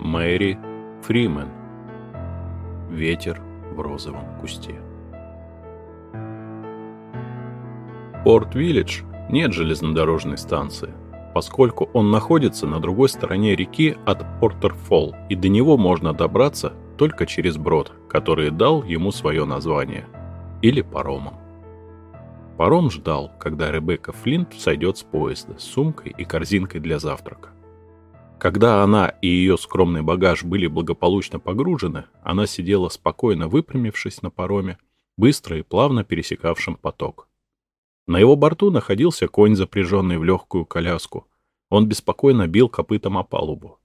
Мэри Фримен. Ветер в розовом кусте. Порт-Виллидж нет железнодорожной станции, поскольку он находится на другой стороне реки от Портер-Фолл, и до него можно добраться только через брод, который дал ему свое название, или паромом. Паром ждал, когда Ребекка Флинт сойдет с поезда с сумкой и корзинкой для завтрака. Когда она и ее скромный багаж были благополучно погружены, она сидела спокойно выпрямившись на пароме, быстро и плавно пересекавшим поток. На его борту находился конь, запряженный в легкую коляску. Он беспокойно бил копытом о палубу.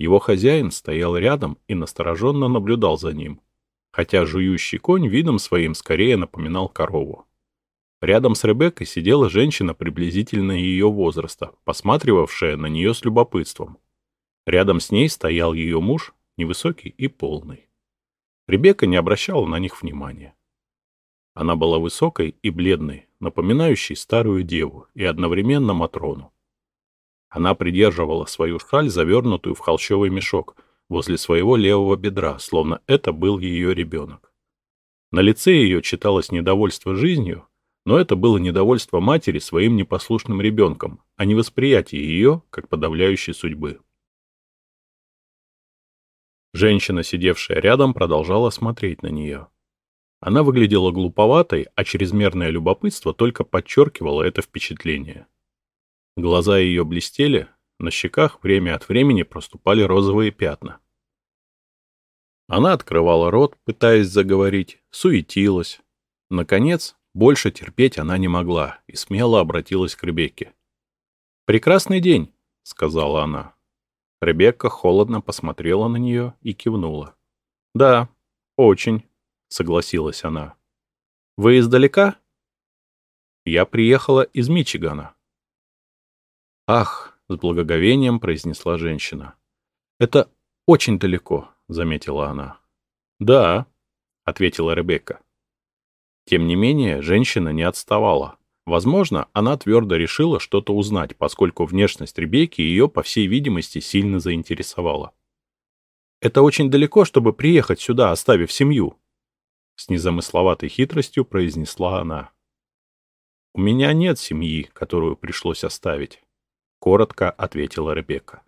Его хозяин стоял рядом и настороженно наблюдал за ним, хотя жующий конь видом своим скорее напоминал корову. Рядом с Ребеккой сидела женщина приблизительно ее возраста, посматривавшая на нее с любопытством. Рядом с ней стоял ее муж, невысокий и полный. Ребекка не обращала на них внимания. Она была высокой и бледной, напоминающей старую деву и одновременно Матрону. Она придерживала свою шаль, завернутую в холщовый мешок, возле своего левого бедра, словно это был ее ребенок. На лице ее читалось недовольство жизнью, но это было недовольство матери своим непослушным ребенком, а не восприятие ее как подавляющей судьбы. Женщина, сидевшая рядом, продолжала смотреть на нее. Она выглядела глуповатой, а чрезмерное любопытство только подчеркивало это впечатление. Глаза ее блестели, на щеках время от времени проступали розовые пятна. Она открывала рот, пытаясь заговорить, суетилась. Наконец, больше терпеть она не могла и смело обратилась к Ребекке. «Прекрасный день», — сказала она. Ребекка холодно посмотрела на нее и кивнула. «Да, очень», — согласилась она. «Вы издалека?» «Я приехала из Мичигана». «Ах», — с благоговением произнесла женщина. «Это очень далеко», — заметила она. «Да», — ответила Ребекка. Тем не менее, женщина не отставала. Возможно, она твердо решила что-то узнать, поскольку внешность Ребекки ее, по всей видимости, сильно заинтересовала. «Это очень далеко, чтобы приехать сюда, оставив семью», — с незамысловатой хитростью произнесла она. «У меня нет семьи, которую пришлось оставить», — коротко ответила Ребекка.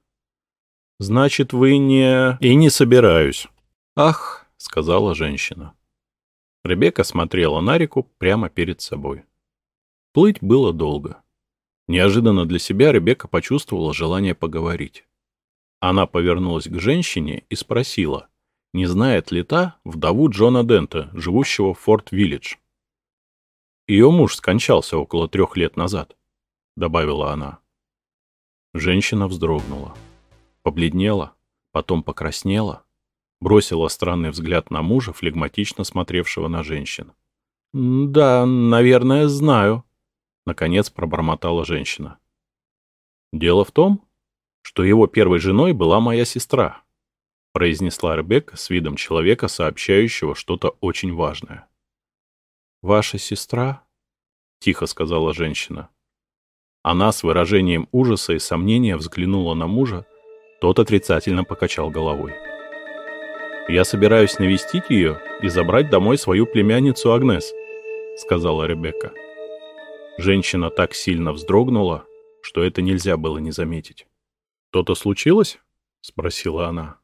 «Значит, вы не...» «И не собираюсь». «Ах», — сказала женщина. Ребекка смотрела на реку прямо перед собой. Плыть было долго. Неожиданно для себя Ребекка почувствовала желание поговорить. Она повернулась к женщине и спросила, не знает ли та вдову Джона Дента, живущего в Форт-Виллидж. «Ее муж скончался около трех лет назад», — добавила она. Женщина вздрогнула, побледнела, потом покраснела, бросила странный взгляд на мужа, флегматично смотревшего на женщин. «Да, наверное, знаю», Наконец пробормотала женщина. «Дело в том, что его первой женой была моя сестра», произнесла Ребекка с видом человека, сообщающего что-то очень важное. «Ваша сестра?» — тихо сказала женщина. Она с выражением ужаса и сомнения взглянула на мужа, тот отрицательно покачал головой. «Я собираюсь навестить ее и забрать домой свою племянницу Агнес», — сказала Ребекка. Женщина так сильно вздрогнула, что это нельзя было не заметить. «Что-то случилось?» — спросила она.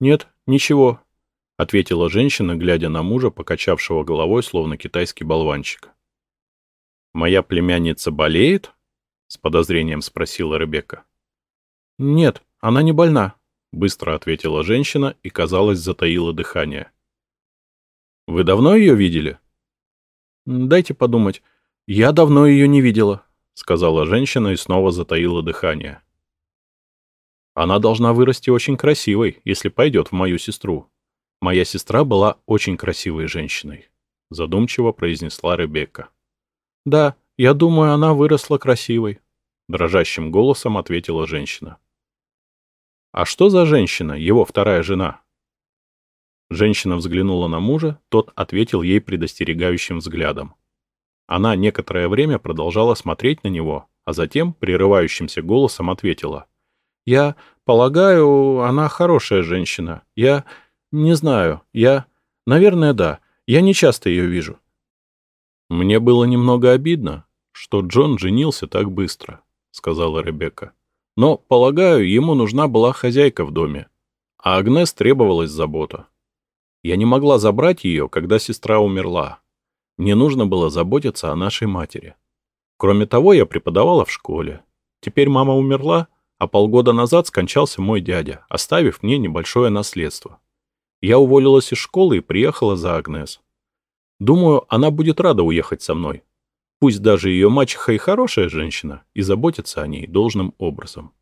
«Нет, ничего», — ответила женщина, глядя на мужа, покачавшего головой, словно китайский болванчик. «Моя племянница болеет?» — с подозрением спросила Ребекка. «Нет, она не больна», — быстро ответила женщина и, казалось, затаила дыхание. «Вы давно ее видели?» «Дайте подумать. «Я давно ее не видела», — сказала женщина и снова затаила дыхание. «Она должна вырасти очень красивой, если пойдет в мою сестру. Моя сестра была очень красивой женщиной», — задумчиво произнесла Ребекка. «Да, я думаю, она выросла красивой», — дрожащим голосом ответила женщина. «А что за женщина, его вторая жена?» Женщина взглянула на мужа, тот ответил ей предостерегающим взглядом. Она некоторое время продолжала смотреть на него, а затем прерывающимся голосом ответила. «Я Полагаю, она хорошая женщина. Я не знаю. Я... Наверное, да. Я не часто ее вижу. Мне было немного обидно, что Джон женился так быстро, сказала Ребекка. Но, полагаю, ему нужна была хозяйка в доме, а Агнес требовалась забота. Я не могла забрать ее, когда сестра умерла. Мне нужно было заботиться о нашей матери. Кроме того, я преподавала в школе. Теперь мама умерла, а полгода назад скончался мой дядя, оставив мне небольшое наследство. Я уволилась из школы и приехала за Агнес. Думаю, она будет рада уехать со мной. Пусть даже ее мачеха и хорошая женщина, и заботится о ней должным образом.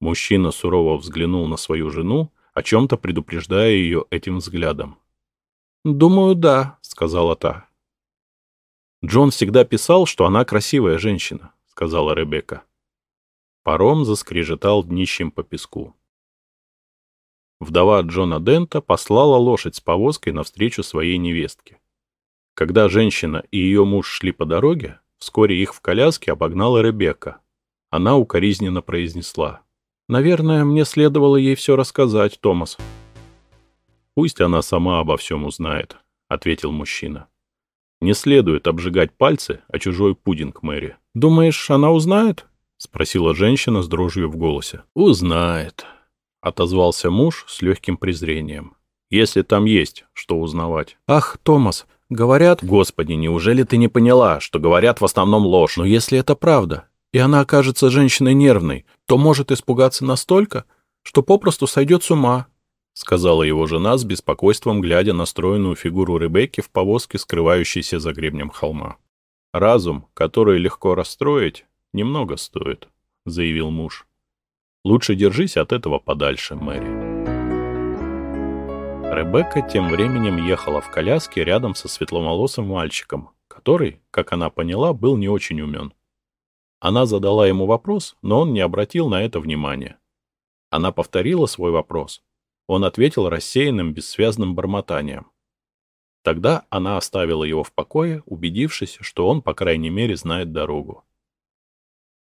Мужчина сурово взглянул на свою жену, о чем-то предупреждая ее этим взглядом. «Думаю, да», — сказала та. «Джон всегда писал, что она красивая женщина», — сказала Ребекка. Паром заскрежетал днищем по песку. Вдова Джона Дента послала лошадь с повозкой навстречу своей невестке. Когда женщина и ее муж шли по дороге, вскоре их в коляске обогнала Ребекка. Она укоризненно произнесла. «Наверное, мне следовало ей все рассказать, Томас». «Пусть она сама обо всем узнает», — ответил мужчина. «Не следует обжигать пальцы о чужой пудинг, Мэри». «Думаешь, она узнает?» — спросила женщина с дрожью в голосе. «Узнает», — отозвался муж с легким презрением. «Если там есть, что узнавать». «Ах, Томас, говорят...» «Господи, неужели ты не поняла, что говорят в основном ложь? Но если это правда, и она окажется женщиной нервной, то может испугаться настолько, что попросту сойдет с ума», — сказала его жена с беспокойством, глядя на стройную фигуру Ребекки в повозке, скрывающейся за гребнем холма. Разум, который легко расстроить, немного стоит», — заявил муж. «Лучше держись от этого подальше, Мэри». Ребекка тем временем ехала в коляске рядом со светловолосым мальчиком, который, как она поняла, был не очень умен. Она задала ему вопрос, но он не обратил на это внимания. Она повторила свой вопрос. Он ответил рассеянным, бессвязным бормотанием. Тогда она оставила его в покое, убедившись, что он, по крайней мере, знает дорогу.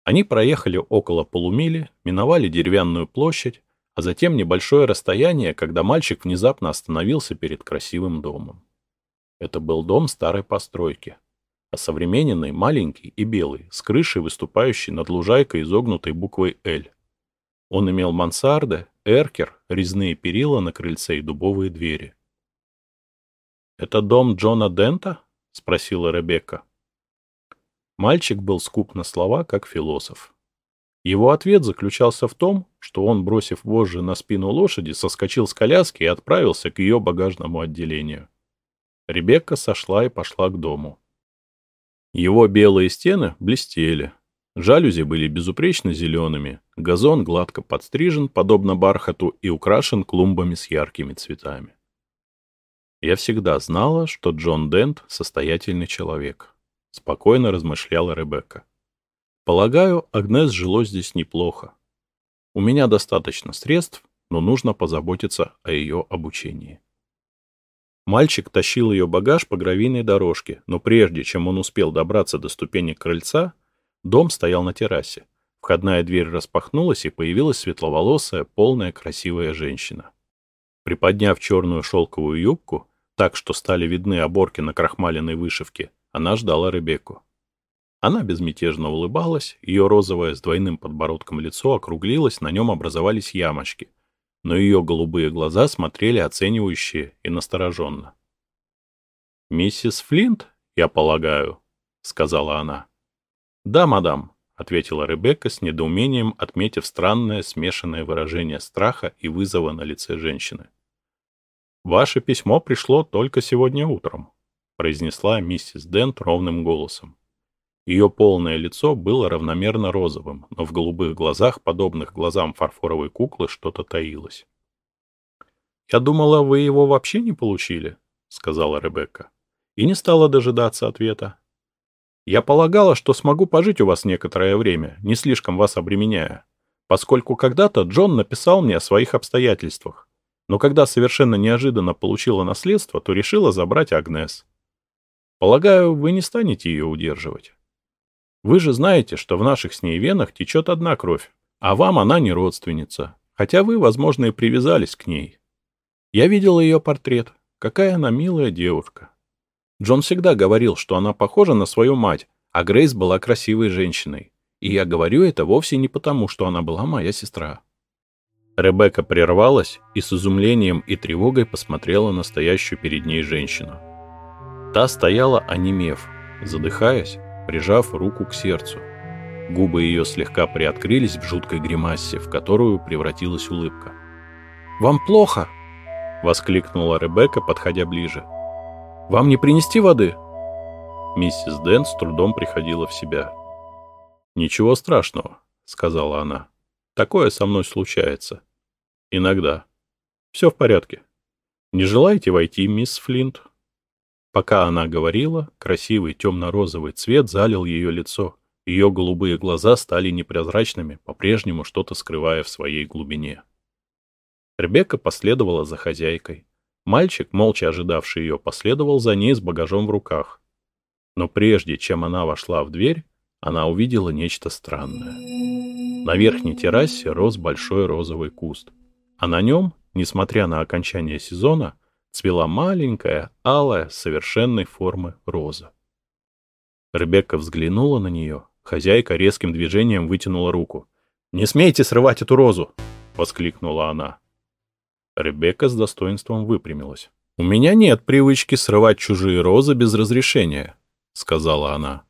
Они проехали около полумили, миновали деревянную площадь, а затем небольшое расстояние, когда мальчик внезапно остановился перед красивым домом. Это был дом старой постройки, осовремененный, маленький и белый, с крышей, выступающей над лужайкой, изогнутой буквой «Л». Он имел мансарды, эркер, резные перила на крыльце и дубовые двери. «Это дом Джона Дента?» — спросила Ребекка. Мальчик был скуп на слова, как философ. Его ответ заключался в том, что он, бросив вожжи на спину лошади, соскочил с коляски и отправился к ее багажному отделению. Ребекка сошла и пошла к дому. Его белые стены блестели. Жалюзи были безупречно зелеными, газон гладко подстрижен, подобно бархату, и украшен клумбами с яркими цветами. Я всегда знала, что Джон Дент — состоятельный человек. — спокойно размышляла Ребекка. «Полагаю, Агнес жило здесь неплохо. У меня достаточно средств, но нужно позаботиться о ее обучении». Мальчик тащил ее багаж по гравийной дорожке, но прежде чем он успел добраться до ступени крыльца, дом стоял на террасе. Входная дверь распахнулась, и появилась светловолосая, полная, красивая женщина. Приподняв черную шелковую юбку, так что стали видны оборки на крахмаленной вышивке, она ждала Ребекку. Она безмятежно улыбалась, ее розовое с двойным подбородком лицо округлилось, на нем образовались ямочки, но ее голубые глаза смотрели оценивающе и настороженно. «Миссис Флинт, я полагаю», — сказала она. «Да, мадам», — ответила Ребекка с недоумением, отметив странное смешанное выражение страха и вызова на лице женщины. «Ваше письмо пришло только сегодня утром» произнесла миссис Дент ровным голосом. Ее полное лицо было равномерно розовым, но в голубых глазах, подобных глазам фарфоровой куклы, что-то таилось. «Я думала, вы его вообще не получили», — сказала Ребекка, и не стала дожидаться ответа. «Я полагала, что смогу пожить у вас некоторое время, не слишком вас обременяя, поскольку когда-то Джон написал мне о своих обстоятельствах, но когда совершенно неожиданно получила наследство, то решила забрать Агнес. Полагаю, вы не станете ее удерживать. Вы же знаете, что в наших с ней венах течет одна кровь. А вам она не родственница, хотя вы, возможно, и привязались к ней. Я видел ее портрет. Какая она милая девушка. Джон всегда говорил, что она похожа на свою мать, а Грейс была красивой женщиной. И я говорю это вовсе не потому, что она была моя сестра. Ребекка прервалась и с изумлением и тревогой посмотрела на стоящую перед ней женщину. Та стояла, онемев, задыхаясь, прижав руку к сердцу. Губы ее слегка приоткрылись в жуткой гримасе, в которую превратилась улыбка. «Вам плохо!» — воскликнула Ребекка, подходя ближе. «Вам не принести воды?» Миссис Дэн с трудом приходила в себя. «Ничего страшного», — сказала она. «Такое со мной случается. Иногда. Все в порядке. Не желаете войти, мисс Флинт?» Пока она говорила, красивый темно-розовый цвет залил ее лицо. Ее голубые глаза стали непрозрачными, по-прежнему что-то скрывая в своей глубине. Ребекка последовала за хозяйкой. Мальчик, молча ожидавший ее, последовал за ней с багажом в руках. Но прежде чем она вошла в дверь, она увидела нечто странное. На верхней террасе рос большой розовый куст, а на нем, несмотря на окончание сезона, цвела маленькая, алая, совершенной формы роза. Ребекка взглянула на нее. Хозяйка резким движением вытянула руку. «Не смейте срывать эту розу!» — воскликнула она. Ребекка с достоинством выпрямилась. «У меня нет привычки срывать чужие розы без разрешения», — сказала она.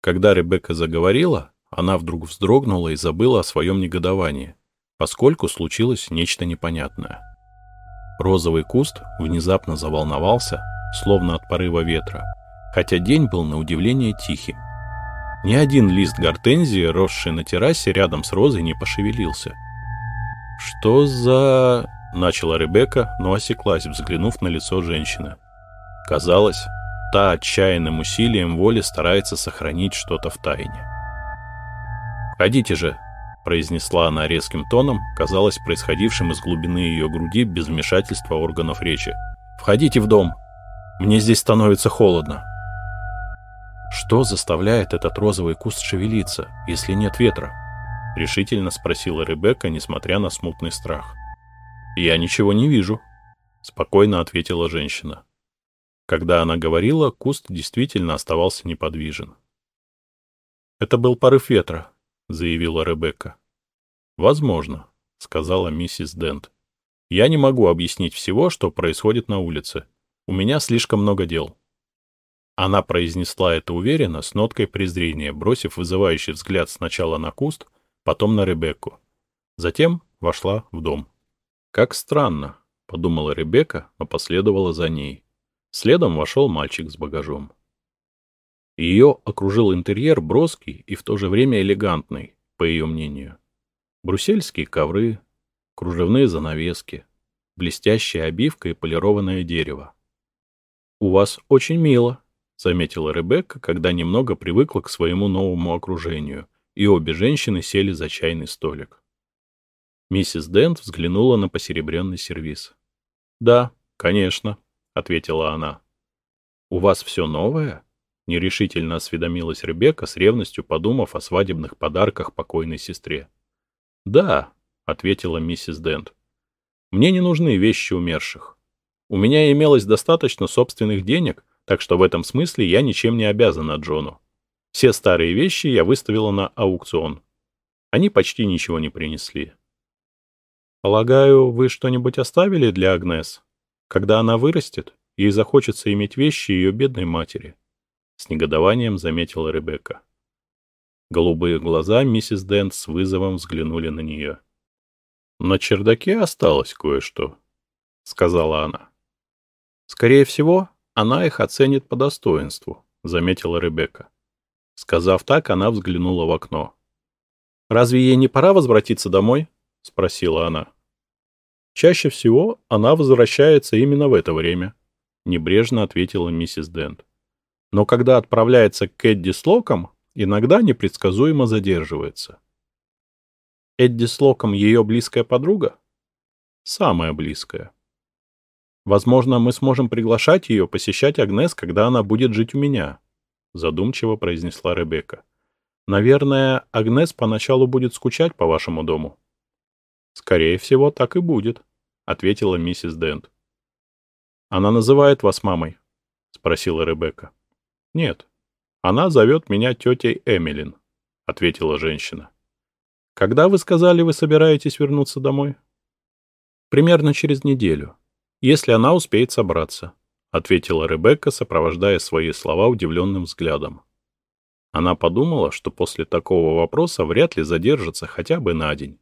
Когда Ребекка заговорила, она вдруг вздрогнула и забыла о своем негодовании, поскольку случилось нечто непонятное. Розовый куст внезапно заволновался, словно от порыва ветра, хотя день был на удивление тихим. Ни один лист гортензии, росший на террасе рядом с розой, не пошевелился. «Что за...» — начала Ребекка, но осеклась, взглянув на лицо женщины. Казалось, та отчаянным усилием воли старается сохранить что-то в тайне. «Ходите же», — произнесла она резким тоном, казалось происходившим из глубины ее груди без вмешательства органов речи. «Входите в дом. Мне здесь становится холодно». «Что заставляет этот розовый куст шевелиться, если нет ветра?» — решительно спросила Ребекка, несмотря на смутный страх. «Я ничего не вижу», — спокойно ответила женщина. Когда она говорила, куст действительно оставался неподвижен. Это был порыв ветра, — заявила Ребекка. «Возможно», — сказала миссис Дент. «Я не могу объяснить всего, что происходит на улице. У меня слишком много дел». Она произнесла это уверенно, с ноткой презрения, бросив вызывающий взгляд сначала на куст, потом на Ребекку. Затем вошла в дом. «Как странно», — подумала Ребекка, но последовала за ней. Следом вошел мальчик с багажом. Ее окружил интерьер броский и в то же время элегантный, по ее мнению. Брусельские ковры, кружевные занавески, блестящая обивка и полированное дерево. «У вас очень мило», — заметила Ребекка, когда немного привыкла к своему новому окружению, и обе женщины сели за чайный столик. Миссис Дент взглянула на посеребренный сервиз. «Да, конечно», — ответила она. «У вас все новое?» — нерешительно осведомилась Ребекка с ревностью, подумав о свадебных подарках покойной сестре. «Да», — ответила миссис Дент. «Мне не нужны вещи умерших. У меня имелось достаточно собственных денег, так что в этом смысле я ничем не обязана Джону. Все старые вещи я выставила на аукцион. Они почти ничего не принесли». «Полагаю, вы что-нибудь оставили для Агнес? Когда она вырастет, ей захочется иметь вещи ее бедной матери». — с негодованием заметила Ребекка. Голубые глаза миссис Дент с вызовом взглянули на нее. «На чердаке осталось кое-что», — сказала она. «Скорее всего, она их оценит по достоинству», — заметила Ребекка. Сказав так, она взглянула в окно. «Разве ей не пора возвратиться домой?» — спросила она. «Чаще всего она возвращается именно в это время», — небрежно ответила миссис Дент но когда отправляется к Эдди с Локом, иногда непредсказуемо задерживается. Эдди с Локом ее близкая подруга? Самая близкая. Возможно, мы сможем приглашать ее посещать Агнес, когда она будет жить у меня, задумчиво произнесла Ребекка. Наверное, Агнес поначалу будет скучать по вашему дому. Скорее всего, так и будет, ответила миссис Дент. Она называет вас мамой? спросила Ребекка. Нет, она зовет меня тетей Эмилин, ответила женщина. Когда вы сказали, вы собираетесь вернуться домой? Примерно через неделю, если она успеет собраться, ответила Ребекка, сопровождая свои слова удивленным взглядом. Она подумала, что после такого вопроса вряд ли задержится хотя бы на день.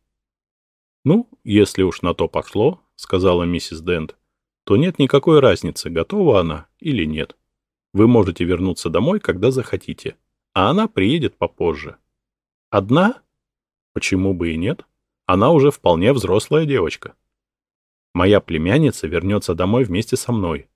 «Ну, если уж на то пошло», — сказала миссис Дент, — «то нет никакой разницы, готова она или нет. Вы можете вернуться домой, когда захотите, а она приедет попозже». «Одна?» «Почему бы и нет? Она уже вполне взрослая девочка». «Моя племянница вернется домой вместе со мной.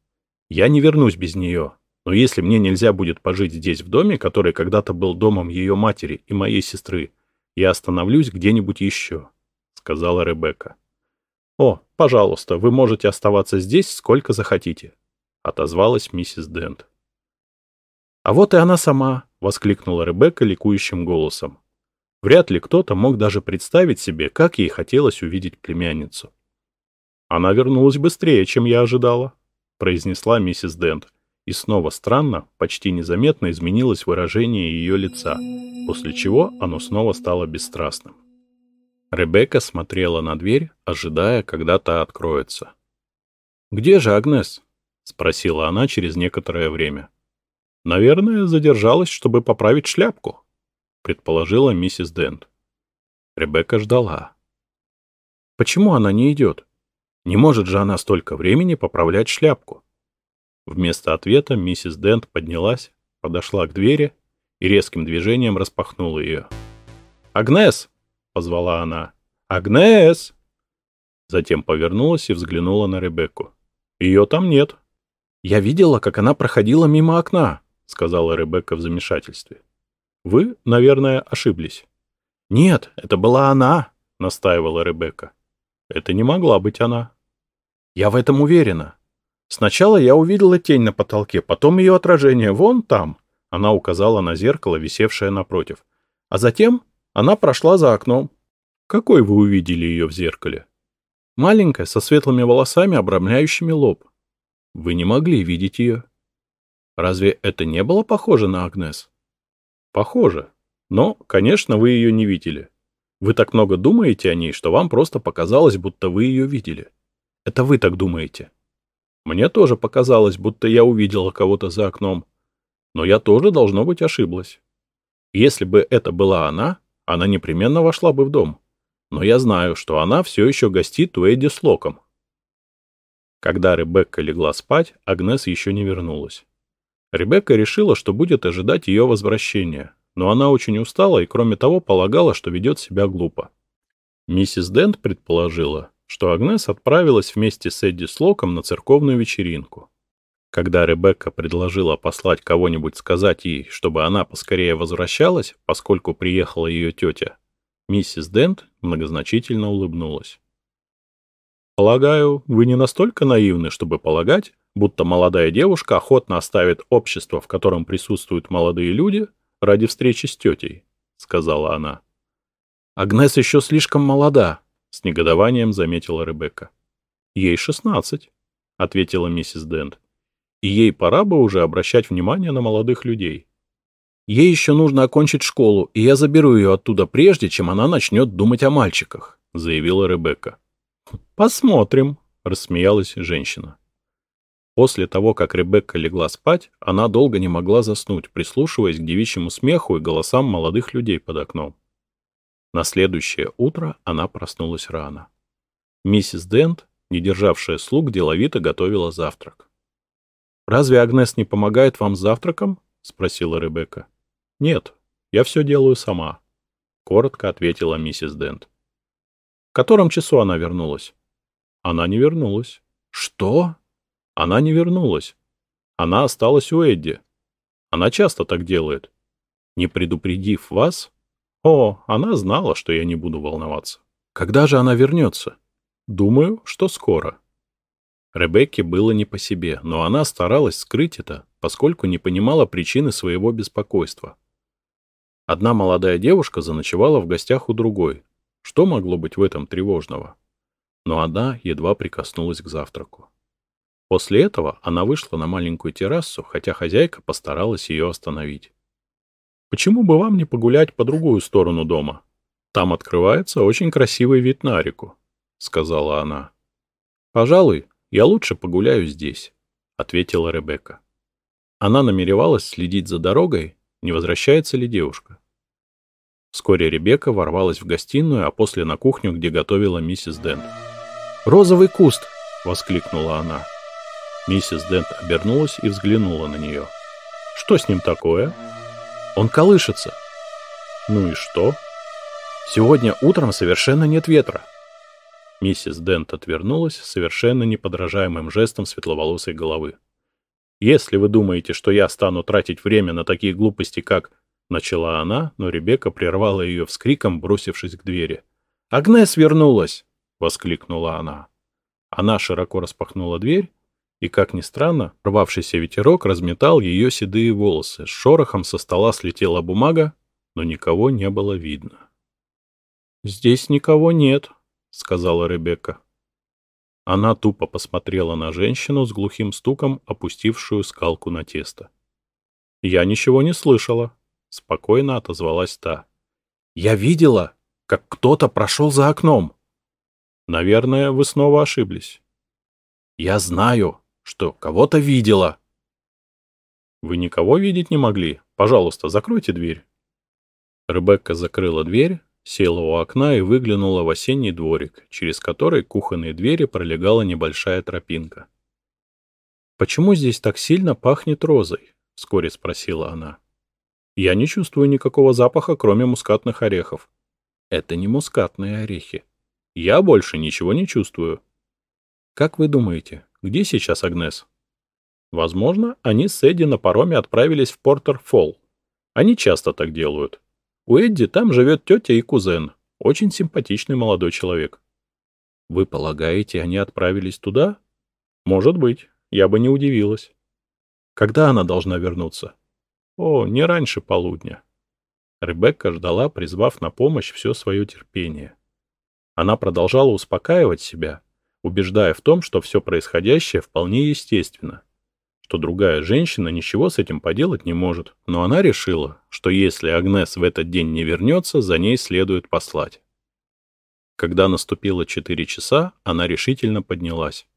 Я не вернусь без нее, но если мне нельзя будет пожить здесь в доме, который когда-то был домом ее матери и моей сестры, я остановлюсь где-нибудь еще», — сказала Ребекка. «О, пожалуйста, вы можете оставаться здесь сколько захотите», — отозвалась миссис Дент. «А вот и она сама», — воскликнула Ребекка ликующим голосом. Вряд ли кто-то мог даже представить себе, как ей хотелось увидеть племянницу. «Она вернулась быстрее, чем я ожидала», — произнесла миссис Дент. И снова странно, почти незаметно изменилось выражение ее лица, после чего оно снова стало бесстрастным. Ребекка смотрела на дверь, ожидая, когда та откроется. «Где же Агнес?» — спросила она через некоторое время. «Наверное, задержалась, чтобы поправить шляпку», — предположила миссис Дент. Ребекка ждала. «Почему она не идет? Не может же она столько времени поправлять шляпку?» Вместо ответа миссис Дент поднялась, подошла к двери и резким движением распахнула ее. «Агнес!» — позвала она. «Агнес!» Затем повернулась и взглянула на Ребекку. «Ее там нет». «Я видела, как она проходила мимо окна», — сказала Ребекка в замешательстве. «Вы, наверное, ошиблись». «Нет, это была она», — настаивала Ребекка. «Это не могла быть она». «Я в этом уверена. Сначала я увидела тень на потолке, потом ее отражение вон там. Она указала на зеркало, висевшее напротив. А затем она прошла за окном. Какой вы увидели ее в зеркале? Маленькая, со светлыми волосами, обрамляющими лоб. Вы не могли видеть ее. Разве это не было похоже на Агнес? Похоже. Но, конечно, вы ее не видели. Вы так много думаете о ней, что вам просто показалось, будто вы ее видели. Это вы так думаете. Мне тоже показалось, будто я увидела кого-то за окном. Но я тоже, должно быть, ошиблась. Если бы это была она, она непременно вошла бы в дом. Но я знаю, что она все еще гостит у Эдди с Локом. Когда Ребекка легла спать, Агнес еще не вернулась. Ребекка решила, что будет ожидать ее возвращения, но она очень устала и, кроме того, полагала, что ведет себя глупо. Миссис Дент предположила, что Агнес отправилась вместе с Эдди Слоком на церковную вечеринку. Когда Ребекка предложила послать кого-нибудь сказать ей, чтобы она поскорее возвращалась, поскольку приехала ее тетя, миссис Дент многозначительно улыбнулась. «Полагаю, вы не настолько наивны, чтобы полагать, будто молодая девушка охотно оставит общество, в котором присутствуют молодые люди, ради встречи с тетей», — сказала она. «Агнес еще слишком молода», с негодованием заметила Ребекка. Ей шестнадцать, ответила миссис Дент. И ей пора бы уже обращать внимание на молодых людей. Ей еще нужно окончить школу, и я заберу ее оттуда прежде, чем она начнет думать о мальчиках, заявила Ребекка. Посмотрим, рассмеялась женщина. После того, как Ребекка легла спать, она долго не могла заснуть, прислушиваясь к девичьему смеху и голосам молодых людей под окном. На следующее утро она проснулась рано. Миссис Дент, не державшая слуг, деловито готовила завтрак. «Разве Агнес не помогает вам завтраком?» — спросила Ребекка. «Нет, я все делаю сама», — коротко ответила миссис Дент. «В котором часу она вернулась?» «Она не вернулась». «Что?» «Она не вернулась. Она осталась у Эдди. Она часто так делает. Не предупредив вас, о, она знала, что я не буду волноваться. Когда же она вернется? Думаю, что скоро. Ребекке было не по себе, но она старалась скрыть это, поскольку не понимала причины своего беспокойства. Одна молодая девушка заночевала в гостях у другой. Что могло быть в этом тревожного? Но она едва прикоснулась к завтраку. После этого она вышла на маленькую террасу, хотя хозяйка постаралась ее остановить. «Почему бы вам не погулять по другую сторону дома? Там открывается очень красивый вид на реку», — сказала она. «Пожалуй, я лучше погуляю здесь», — ответила Ребекка. Она намеревалась следить за дорогой, не возвращается ли девушка. Вскоре Ребекка ворвалась в гостиную, а после на кухню, где готовила миссис Дент. «Розовый куст!» — воскликнула она. Миссис Дент обернулась и взглянула на нее. «Что с ним такое?» «Он колышется». «Ну и что?» «Сегодня утром совершенно нет ветра». Миссис Дент отвернулась совершенно неподражаемым жестом светловолосой головы. «Если вы думаете, что я стану тратить время на такие глупости, как...» Начала она, но Ребекка прервала ее вскриком, бросившись к двери. «Агнес вернулась!» — воскликнула она. Она широко распахнула дверь, и, как ни странно, рвавшийся ветерок разметал ее седые волосы. С шорохом со стола слетела бумага, но никого не было видно. «Здесь никого нет», — сказала Ребекка. Она тупо посмотрела на женщину с глухим стуком, опустившую скалку на тесто. «Я ничего не слышала», — спокойно отозвалась та. «Я видела, как кто-то прошел за окном». «Наверное, вы снова ошиблись». «Я знаю, что кого-то видела». «Вы никого видеть не могли? Пожалуйста, закройте дверь». Ребекка закрыла дверь, Села у окна и выглянула в осенний дворик, через который к кухонной двери пролегала небольшая тропинка. «Почему здесь так сильно пахнет розой?» — вскоре спросила она. «Я не чувствую никакого запаха, кроме мускатных орехов». «Это не мускатные орехи. Я больше ничего не чувствую». «Как вы думаете, где сейчас Агнес?» «Возможно, они с Эдди на пароме отправились в Портер-Фолл. Они часто так делают. У Эдди там живет тетя и кузен. Очень симпатичный молодой человек. Вы полагаете, они отправились туда? Может быть. Я бы не удивилась. Когда она должна вернуться? О, не раньше полудня. Ребекка ждала, призвав на помощь все свое терпение. Она продолжала успокаивать себя, убеждая в том, что все происходящее вполне естественно, что другая женщина ничего с этим поделать не может, но она решила, что если Агнес в этот день не вернется, за ней следует послать. Когда наступило четыре часа, она решительно поднялась.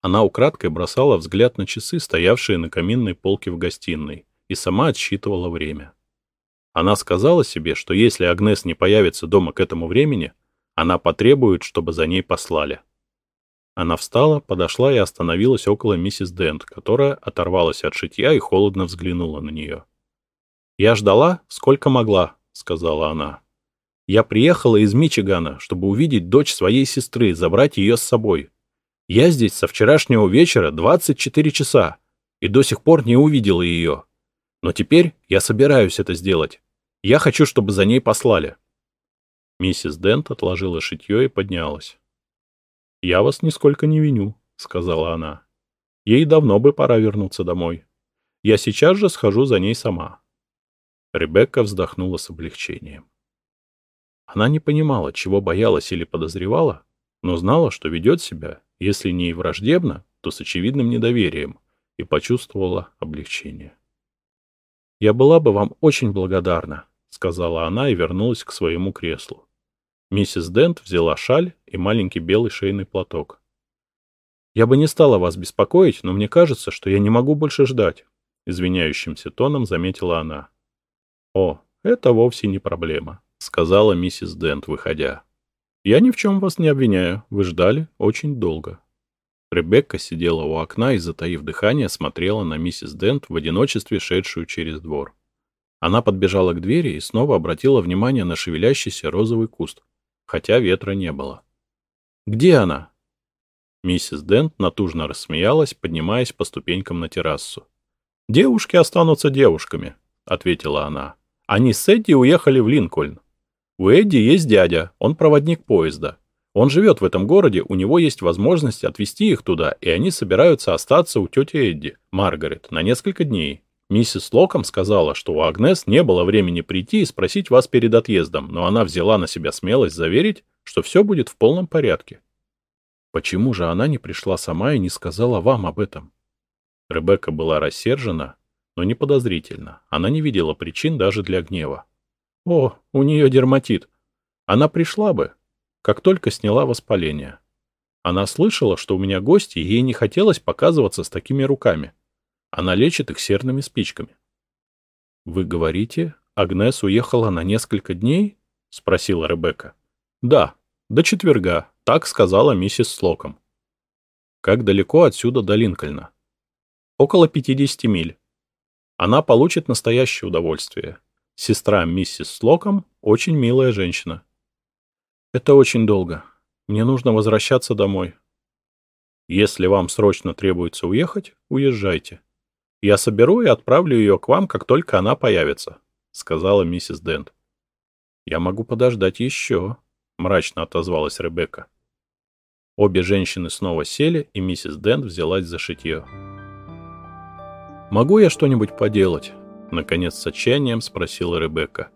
Она украдкой бросала взгляд на часы, стоявшие на каминной полке в гостиной, и сама отсчитывала время. Она сказала себе, что если Агнес не появится дома к этому времени, она потребует, чтобы за ней послали. Она встала, подошла и остановилась около миссис Дент, которая оторвалась от шитья и холодно взглянула на нее. «Я ждала, сколько могла», — сказала она. «Я приехала из Мичигана, чтобы увидеть дочь своей сестры, забрать ее с собой. Я здесь со вчерашнего вечера 24 часа и до сих пор не увидела ее. Но теперь я собираюсь это сделать. Я хочу, чтобы за ней послали». Миссис Дент отложила шитье и поднялась. «Я вас нисколько не виню», — сказала она. «Ей давно бы пора вернуться домой. Я сейчас же схожу за ней сама». Ребекка вздохнула с облегчением. Она не понимала, чего боялась или подозревала, но знала, что ведет себя, если не враждебно, то с очевидным недоверием, и почувствовала облегчение. «Я была бы вам очень благодарна», — сказала она и вернулась к своему креслу. Миссис Дент взяла шаль и маленький белый шейный платок. «Я бы не стала вас беспокоить, но мне кажется, что я не могу больше ждать», — извиняющимся тоном заметила она. «О, это вовсе не проблема», — сказала миссис Дент, выходя. «Я ни в чем вас не обвиняю, вы ждали очень долго». Ребекка сидела у окна и, затаив дыхание, смотрела на миссис Дент в одиночестве, шедшую через двор. Она подбежала к двери и снова обратила внимание на шевелящийся розовый куст, хотя ветра не было. «Где она?» Миссис Дент натужно рассмеялась, поднимаясь по ступенькам на террасу. «Девушки останутся девушками», — ответила она. «Они с Эдди уехали в Линкольн. У Эдди есть дядя, он проводник поезда. Он живет в этом городе, у него есть возможность отвезти их туда, и они собираются остаться у тети Эдди, Маргарет, на несколько дней. Миссис Локом сказала, что у Агнес не было времени прийти и спросить вас перед отъездом, но она взяла на себя смелость заверить, что все будет в полном порядке. Почему же она не пришла сама и не сказала вам об этом? Ребекка была рассержена, но не подозрительна. Она не видела причин даже для гнева. О, у нее дерматит. Она пришла бы, как только сняла воспаление. Она слышала, что у меня гости, и ей не хотелось показываться с такими руками. Она лечит их серными спичками. — Вы говорите, Агнес уехала на несколько дней? — спросила Ребекка. — Да, до четверга, так сказала миссис Слоком. — Как далеко отсюда до Линкольна? — Около 50 миль. Она получит настоящее удовольствие. Сестра миссис Слоком очень милая женщина. — Это очень долго. Мне нужно возвращаться домой. Если вам срочно требуется уехать, уезжайте. Я соберу и отправлю ее к вам, как только она появится, — сказала миссис Дент. — Я могу подождать еще, — мрачно отозвалась Ребекка. Обе женщины снова сели, и миссис Дент взялась за шитье. «Могу я что-нибудь поделать?» — наконец с отчаянием спросила Ребекка.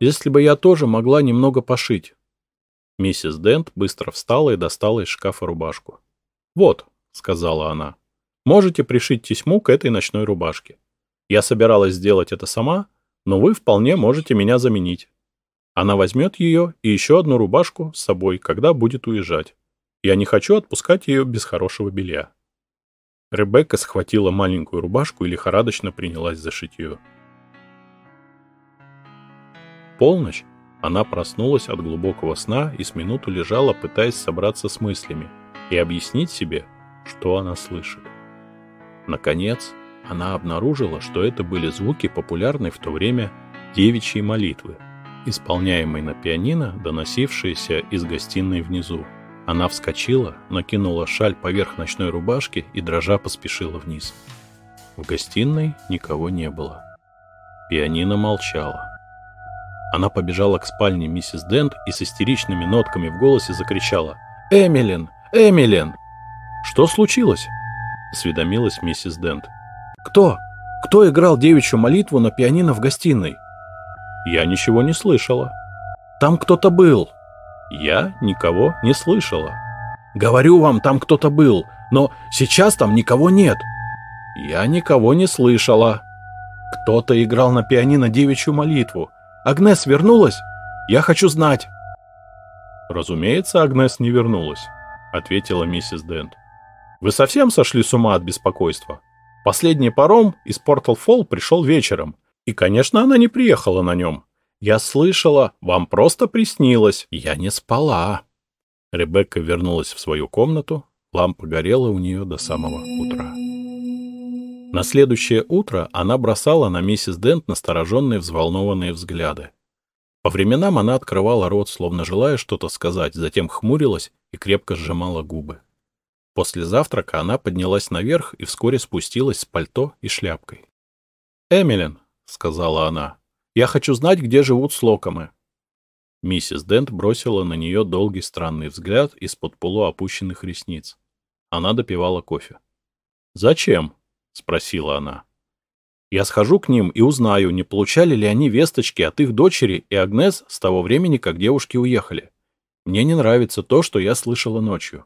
«Если бы я тоже могла немного пошить». Миссис Дент быстро встала и достала из шкафа рубашку. «Вот», — сказала она, — «можете пришить тесьму к этой ночной рубашке. Я собиралась сделать это сама, но вы вполне можете меня заменить. Она возьмет ее и еще одну рубашку с собой, когда будет уезжать. Я не хочу отпускать ее без хорошего белья». Ребекка схватила маленькую рубашку и лихорадочно принялась за шитье. Полночь она проснулась от глубокого сна и с минуту лежала, пытаясь собраться с мыслями и объяснить себе, что она слышит. Наконец, она обнаружила, что это были звуки популярной в то время девичьей молитвы, исполняемой на пианино, доносившиеся из гостиной внизу. Она вскочила, накинула шаль поверх ночной рубашки и дрожа поспешила вниз. В гостиной никого не было. Пианино молчало. Она побежала к спальне миссис Дент и с истеричными нотками в голосе закричала «Эмилин! Эмилин!» «Что случилось?» — осведомилась миссис Дент. «Кто? Кто играл девичью молитву на пианино в гостиной?» «Я ничего не слышала». «Там кто-то был». «Я никого не слышала». «Говорю вам, там кто-то был, но сейчас там никого нет». «Я никого не слышала». «Кто-то играл на пианино девичью молитву. Агнес вернулась? Я хочу знать!» «Разумеется, Агнес не вернулась», — ответила миссис Дент. «Вы совсем сошли с ума от беспокойства? Последний паром из Портал-Фолл пришел вечером, и, конечно, она не приехала на нем. Я слышала, вам просто приснилось. Я не спала». Ребекка вернулась в свою комнату, лампа горела у нее до самого утра. На следующее утро она бросала на миссис Дент настороженные взволнованные взгляды. По временам она открывала рот, словно желая что-то сказать, затем хмурилась и крепко сжимала губы. После завтрака она поднялась наверх и вскоре спустилась с пальто и шляпкой. «Эмилин», — сказала она, — «я хочу знать, где живут слокомы». Миссис Дент бросила на нее долгий странный взгляд из-под полуопущенных ресниц. Она допивала кофе. «Зачем?» — спросила она. «Я схожу к ним и узнаю, не получали ли они весточки от их дочери и Агнес с того времени, как девушки уехали. Мне не нравится то, что я слышала ночью.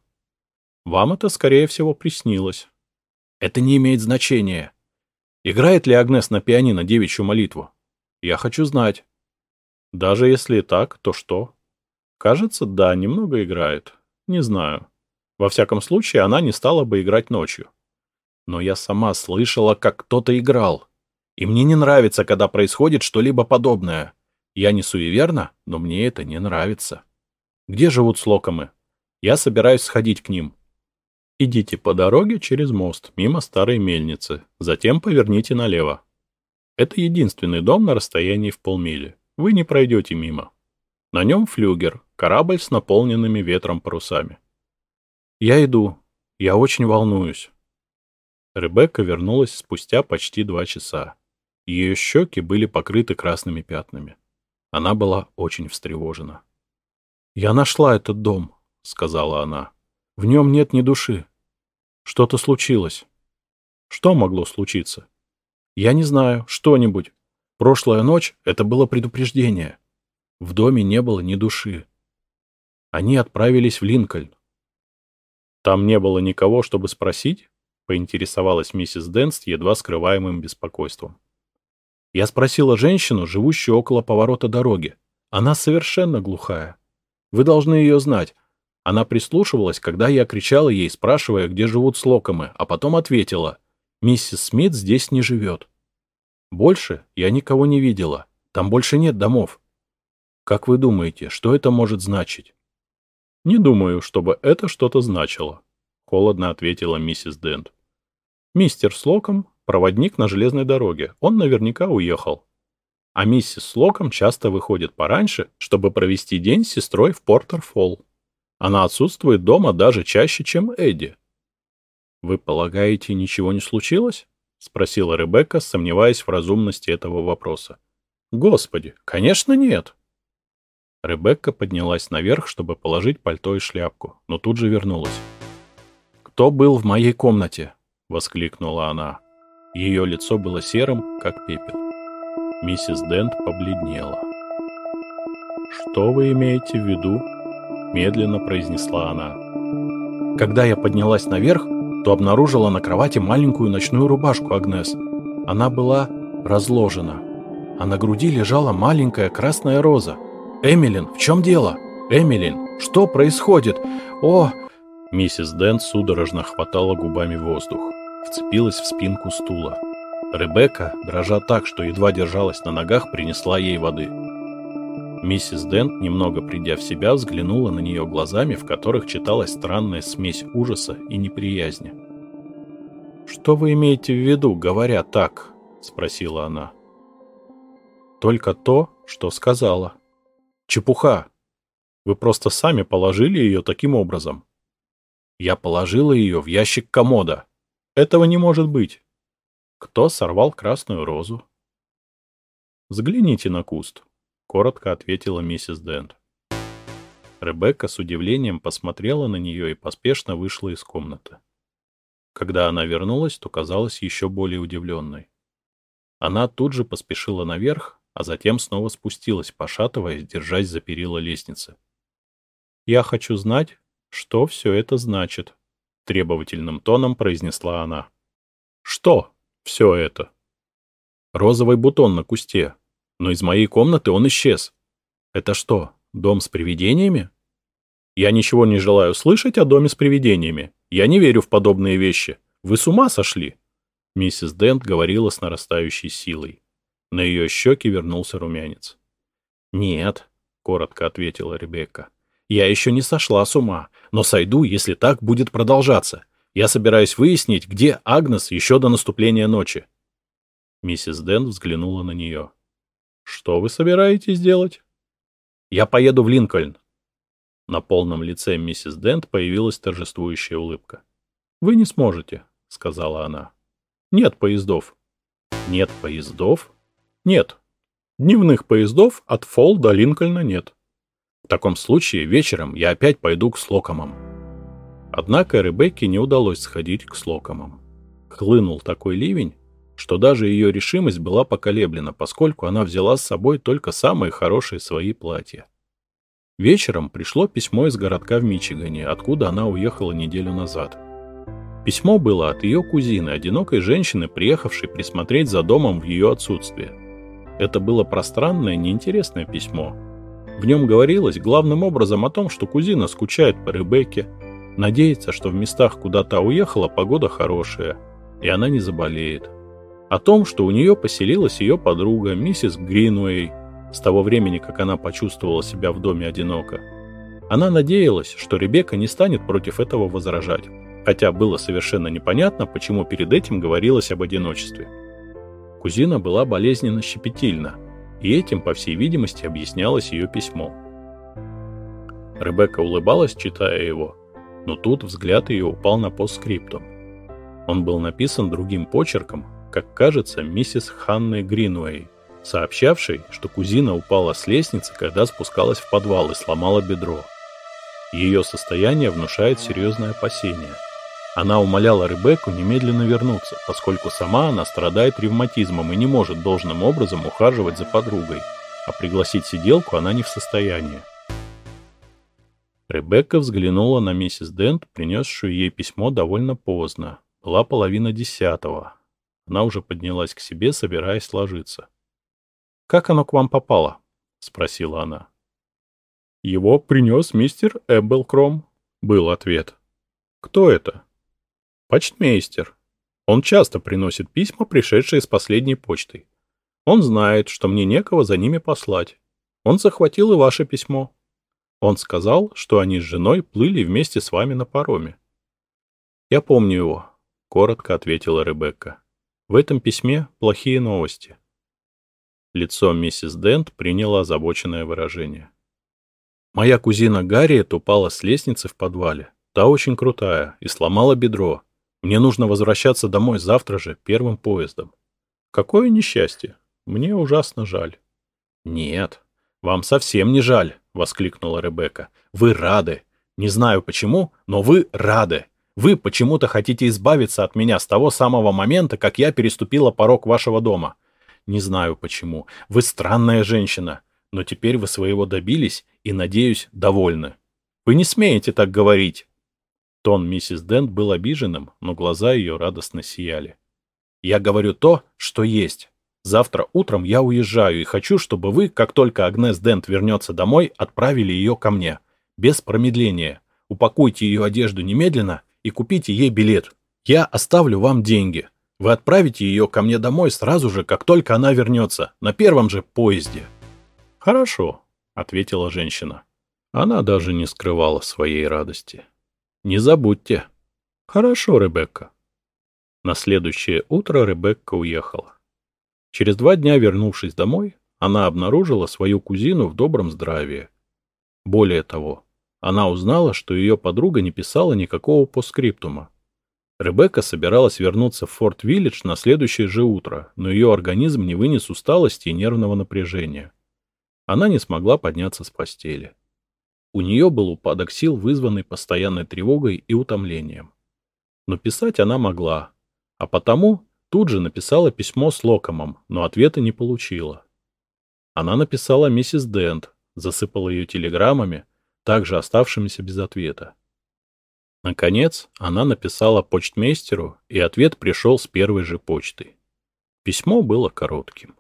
Вам это, скорее всего, приснилось. Это не имеет значения. Играет ли Агнес на пианино девичью молитву? Я хочу знать. Даже если и так, то что? Кажется, да, немного играет. Не знаю. Во всяком случае, она не стала бы играть ночью но я сама слышала, как кто-то играл. И мне не нравится, когда происходит что-либо подобное. Я не суеверна, но мне это не нравится. Где живут слокомы? Я собираюсь сходить к ним. Идите по дороге через мост, мимо старой мельницы, затем поверните налево. Это единственный дом на расстоянии в полмили. Вы не пройдете мимо. На нем флюгер, корабль с наполненными ветром парусами. Я иду. Я очень волнуюсь. Ребекка вернулась спустя почти два часа. Ее щеки были покрыты красными пятнами. Она была очень встревожена. «Я нашла этот дом», — сказала она. «В нем нет ни души. Что-то случилось». «Что могло случиться?» Я не знаю, что-нибудь. Прошлая ночь — это было предупреждение. В доме не было ни души. Они отправились в Линкольн. Там не было никого, чтобы спросить? Поинтересовалась миссис Дэн с едва скрываемым беспокойством. Я спросила женщину, живущую около поворота дороги. Она совершенно глухая. Вы должны ее знать. Она прислушивалась, когда я кричала ей, спрашивая, где живут слокомы, а потом ответила, «Миссис Смит здесь не живет». Больше я никого не видела. Там больше нет домов. Как вы думаете, что это может значить? Не думаю, чтобы это что-то значило, холодно ответила миссис Дент. Мистер Слоком — проводник на железной дороге. Он наверняка уехал. А миссис Слоком часто выходит пораньше, чтобы провести день с сестрой в Портер-Фолл. Она отсутствует дома даже чаще, чем Эдди. «Вы полагаете, ничего не случилось?» — спросила Ребекка, сомневаясь в разумности этого вопроса. «Господи, конечно нет!» Ребекка поднялась наверх, чтобы положить пальто и шляпку, но тут же вернулась. «Кто был в моей комнате?» — воскликнула она. Ее лицо было серым, как пепел. Миссис Дент побледнела. «Что вы имеете в виду?» Медленно произнесла она. Когда я поднялась наверх, то обнаружила на кровати маленькую ночную рубашку Агнес. Она была разложена, а на груди лежала маленькая красная роза. «Эмилин, в чем дело? Эмилин, что происходит? О!» Миссис Дэн судорожно хватала губами воздух, вцепилась в спинку стула. Ребекка, дрожа так, что едва держалась на ногах, принесла ей воды. Миссис Дент, немного придя в себя, взглянула на нее глазами, в которых читалась странная смесь ужаса и неприязни. «Что вы имеете в виду, говоря так?» — спросила она. «Только то, что сказала. Чепуха. Вы просто сами положили ее таким образом. Я положила ее в ящик комода. Этого не может быть. Кто сорвал красную розу? Взгляните на куст коротко ответила миссис Дент. Ребекка с удивлением посмотрела на нее и поспешно вышла из комнаты. Когда она вернулась, то казалась еще более удивленной. Она тут же поспешила наверх, а затем снова спустилась, пошатываясь, держась за перила лестницы. «Я хочу знать, что все это значит», — требовательным тоном произнесла она. «Что все это?» «Розовый бутон на кусте, но из моей комнаты он исчез. Это что, дом с привидениями? Я ничего не желаю слышать о доме с привидениями. Я не верю в подобные вещи. Вы с ума сошли? Миссис Дент говорила с нарастающей силой. На ее щеки вернулся румянец. «Нет», — коротко ответила Ребекка. «Я еще не сошла с ума, но сойду, если так будет продолжаться. Я собираюсь выяснить, где Агнес еще до наступления ночи». Миссис Дент взглянула на нее. Что вы собираетесь делать? Я поеду в Линкольн. На полном лице миссис Дент появилась торжествующая улыбка. Вы не сможете, сказала она. Нет поездов. Нет поездов? Нет. Дневных поездов от Фолл до Линкольна нет. В таком случае вечером я опять пойду к Слокомам. Однако Ребекке не удалось сходить к Слокомам. Хлынул такой ливень, что даже ее решимость была поколеблена, поскольку она взяла с собой только самые хорошие свои платья. Вечером пришло письмо из городка в Мичигане, откуда она уехала неделю назад. Письмо было от ее кузины, одинокой женщины, приехавшей присмотреть за домом в ее отсутствие. Это было пространное, неинтересное письмо. В нем говорилось главным образом о том, что кузина скучает по Ребекке, надеется, что в местах, куда та уехала, погода хорошая, и она не заболеет о том, что у нее поселилась ее подруга, миссис Гринуэй, с того времени, как она почувствовала себя в доме одиноко. Она надеялась, что Ребекка не станет против этого возражать, хотя было совершенно непонятно, почему перед этим говорилось об одиночестве. Кузина была болезненно щепетильна, и этим, по всей видимости, объяснялось ее письмо. Ребекка улыбалась, читая его, но тут взгляд ее упал на постскриптум. Он был написан другим почерком, как кажется, миссис Ханны Гринуэй, сообщавшей, что кузина упала с лестницы, когда спускалась в подвал и сломала бедро. Ее состояние внушает серьезное опасение. Она умоляла Ребекку немедленно вернуться, поскольку сама она страдает ревматизмом и не может должным образом ухаживать за подругой, а пригласить сиделку она не в состоянии. Ребекка взглянула на миссис Дент, принесшую ей письмо довольно поздно. Была половина десятого. Она уже поднялась к себе, собираясь ложиться. «Как оно к вам попало?» — спросила она. «Его принес мистер Эббелкром», — был ответ. «Кто это?» «Почтмейстер. Он часто приносит письма, пришедшие с последней почтой. Он знает, что мне некого за ними послать. Он захватил и ваше письмо. Он сказал, что они с женой плыли вместе с вами на пароме. «Я помню его», — коротко ответила Ребекка. «В этом письме плохие новости». Лицо миссис Дент приняло озабоченное выражение. «Моя кузина Гарриет упала с лестницы в подвале. Та очень крутая и сломала бедро. Мне нужно возвращаться домой завтра же, первым поездом. Какое несчастье. Мне ужасно жаль». «Нет, вам совсем не жаль», — воскликнула Ребекка. «Вы рады. Не знаю почему, но вы рады. Вы почему-то хотите избавиться от меня с того самого момента, как я переступила порог вашего дома. Не знаю почему. Вы странная женщина. Но теперь вы своего добились и, надеюсь, довольны. Вы не смеете так говорить». Тон миссис Дент был обиженным, но глаза ее радостно сияли. «Я говорю то, что есть. Завтра утром я уезжаю и хочу, чтобы вы, как только Агнес Дент вернется домой, отправили ее ко мне. Без промедления. Упакуйте ее одежду немедленно и купите ей билет. Я оставлю вам деньги. Вы отправите ее ко мне домой сразу же, как только она вернется, на первом же поезде. Хорошо, ответила женщина. Она даже не скрывала своей радости. Не забудьте. Хорошо, Ребекка. На следующее утро Ребекка уехала. Через два дня, вернувшись домой, она обнаружила свою кузину в добром здравии. Более того, она узнала, что ее подруга не писала никакого постскриптума. Ребекка собиралась вернуться в Форт-Виллидж на следующее же утро, но ее организм не вынес усталости и нервного напряжения. Она не смогла подняться с постели. У нее был упадок сил, вызванный постоянной тревогой и утомлением. Но писать она могла, а потому Тут же написала письмо с Локомом, но ответа не получила. Она написала миссис Дент, засыпала ее телеграммами, также оставшимися без ответа. Наконец, она написала почтмейстеру, и ответ пришел с первой же почты. Письмо было коротким.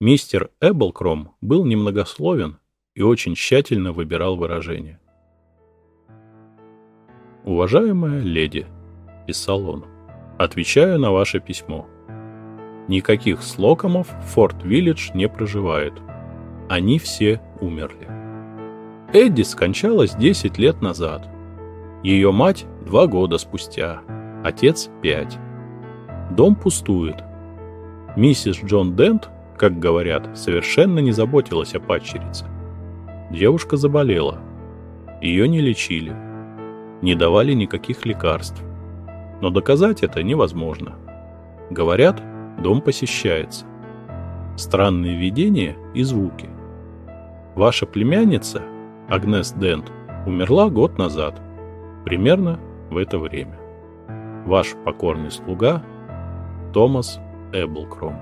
Мистер Эбблкром был немногословен и очень тщательно выбирал выражения. «Уважаемая леди», — писал он, — Отвечаю на ваше письмо. Никаких слокомов в Форт-Виллидж не проживает. Они все умерли. Эдди скончалась 10 лет назад. Ее мать – два года спустя. Отец – пять. Дом пустует. Миссис Джон Дент, как говорят, совершенно не заботилась о падчерице. Девушка заболела. Ее не лечили. Не давали никаких лекарств но доказать это невозможно. Говорят, дом посещается. Странные видения и звуки. Ваша племянница, Агнес Дент, умерла год назад, примерно в это время. Ваш покорный слуга Томас Эбблкром.